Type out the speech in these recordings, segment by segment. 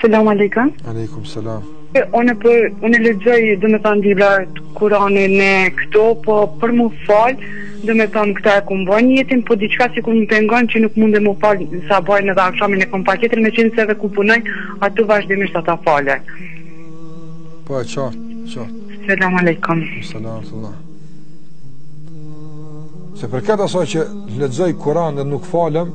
Selam alejkum. Alejkum selam. Unë po unë lexoj domethënë librat Kurani në këto, po për më fal, domethënë këta e kumë bën jetën, po diçka që po më pengon që nuk mundem me fal sabahun edhe akshamin e kom pa tjetër meqenëse edhe ku punoj, aty vazhdimisht ata falen. Po, qartë, qartë. Selam aleikum. Selam aleikum. Se për këtë asaj që lexoj Kur'an dhe nuk falem,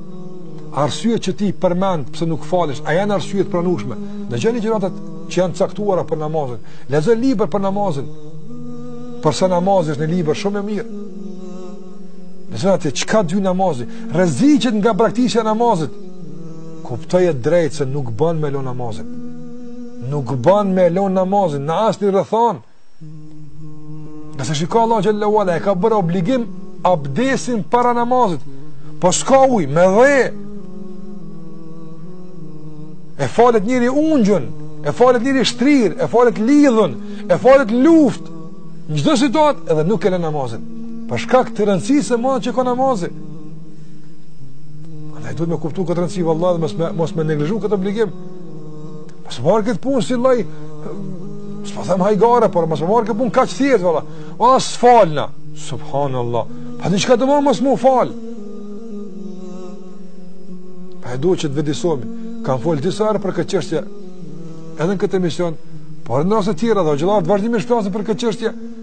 Arsyet që ti përmend pse nuk falesh, a janë arsye të pranueshme? Dëgjoni ligjëratat që janë caktuara për namazin, lexo libër për namazin. Përse namazi është një libër shumë i mirë. Lexon atje çka dy namazi, rreziqet nga braktisja e namazit. Kuptoje drejt se nuk bën me lë namazin. Nuk bën me lë namazin, në asnjë rrethanë. Nëse shiko Allah Xhelle ue Ala e ka bërë obligim abdesin para namazit, po s'ka uj, me dhe, e falet njëri ungjun, e falet njëri shtrirë, e falet lidhun, e falet n'luftë, në gjithë situatë edhe nuk e le namazin. Për shkak të rëndësisë së madhe që ka namazit. Andaj duhet me kuptu këtë rëndësi vëlla dhe mos me, mos me neglizhu këtë obligim. Mos me marrë këtë punë si lojë, s'po them hajgare, por mos me marrë këtë punë kaq thjesht, valla. Valla s'falna, subhanë Allah. Pa di çka domethënë mos me u falë. Pra duhet që të vetëdijesohemi. Kam folë disa herë për këtë çështje, edhe në këtë emision, por në raste tjera dhe hoxhallarët vazhdimisht flasin për këtë çështje,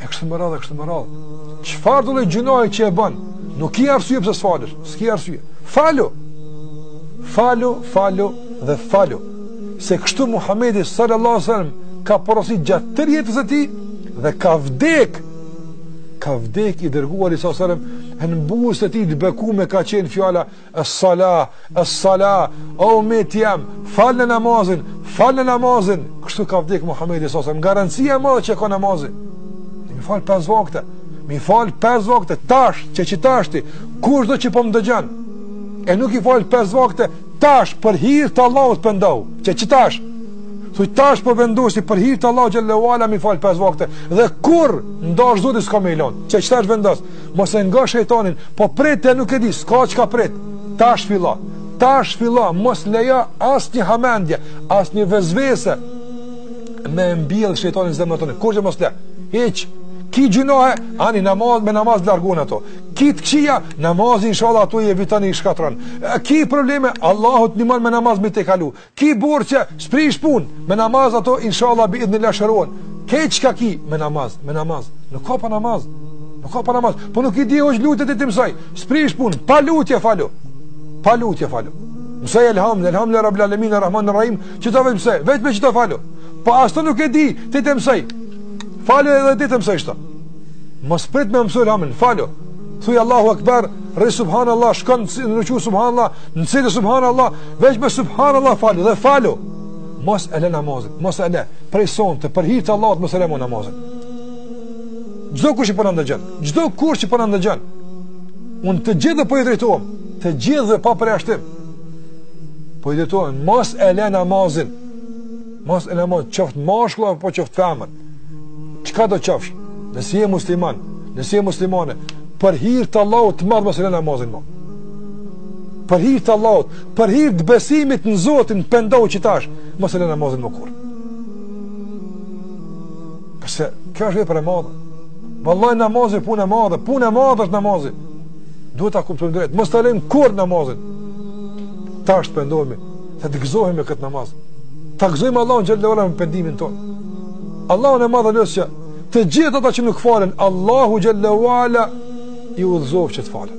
E kështu me radhë, e kështu me radhë. Çfarëdo gjynahi që e bën? Nuk ki arsye pse s'falesh, s'ki arsye. Falu! Falu, falu dhe falu. Se kështu Muhammedi sallallahu alejhi ve sellem ka porosit gjatë tërë jetës së tij dhe ka vdek, ka vdek i dërguari alejhi selam, e në buzët e tij të bekume ka qenë fjala, Es-salah, es-salah, o umeti jem, faleni namazin, faleni namazin, kështu ka vdek Muhammedi s.a.s. Nga rëndësia e madhe që e ka namazi, m'i falë pesë vakte, m'i falë pesë vakte, tash, që që tash ti, kushdo që po më dëgjon, e nuk i fal pesë vakte, tash, për hirë të Allahut pendohu, që që tash, thuj tash po vendosi për hir të Allahu xhelle ue ala m'i fal pesë vakte dhe kurrë n'dashtë Zoti s'kam me lënë, që tash vendos Mos e ngo shejtanin, po prit e nuk e di, s'ka çka prit. Tash fillo. Tash fillo, mos lejo asnjë hamendje, asnjë vesvese me mbjell shejtani në zemrën tënde. Kurrë mos le. Hiç. Ki gjinohe, ani namaz me namaz largon ato. Ki të këqija, namazi inshallah ato i eviton i shkatërron. Ki probleme, Allahu të ndihmon me namaz me tejkalu. Ki borxhe s'prish pun, me namaz ato inshallah dikur nilahen, shërohen. Ke çka ki me namaz, me namaz. Nuk ka pa namaz. Nuk ka pa namaz. Po nuk i di hoq lutjet, deri t'i mësoj. S'prish pun, pa lutje falu. Pa lutje falu. Mësoj elhamdulillah, elhamdulillah rabbil alamin arrahman arrahim. Qito dhe mësoj. Veç me qito falu. Po as atë nuk e di, deri ta mësoj. Falu edhe deri t'i mësoj qito. Mos prit me mësu elhamdulillah. Falu. Thuaj Allahu Akbar. Rri subhanallah, shkon në ruku subhanallah, në sexhde subhanallah, veç me subhanallah falu dhe falu. Mos e lë namazin, mos e lë. Prej sonte për hir të Allahut mos e lë namazin. Çdo kush që po na ndëgjon, çdo kush që po na ndëgjon. Unë të gjithë po i drejtohem, të gjithë pa përjashtim. Po i drejtohem, mos e lë namazin. Mos e lë ma qoftë mashkull apo qoftë femër. Çka do qofsh? Nëse je musliman, nëse je muslimane, për hir të Allahut të madh mos e lë namazin më. Për hir të Allahut, për hir të besimit në Zotin, pendohu që tash mos e lë namazin më kurrë. Për se kjo është vepër e madhe. Vallahi namazi punë e madhe, punë e madhe është namazi. Duhet ta kuptojmë drejt, mos ta lëmë kurrë namazin. Tash pendohemi. Të të gëzohemi me këtë namaz. Ta gëzojmë Allahun xhel-le ue ala me pendimin tonë. Allahun e madh e lus që të gjithë ata që nuk falen, Allahu xhel-le ue ala t'i udhëzojë që të falen.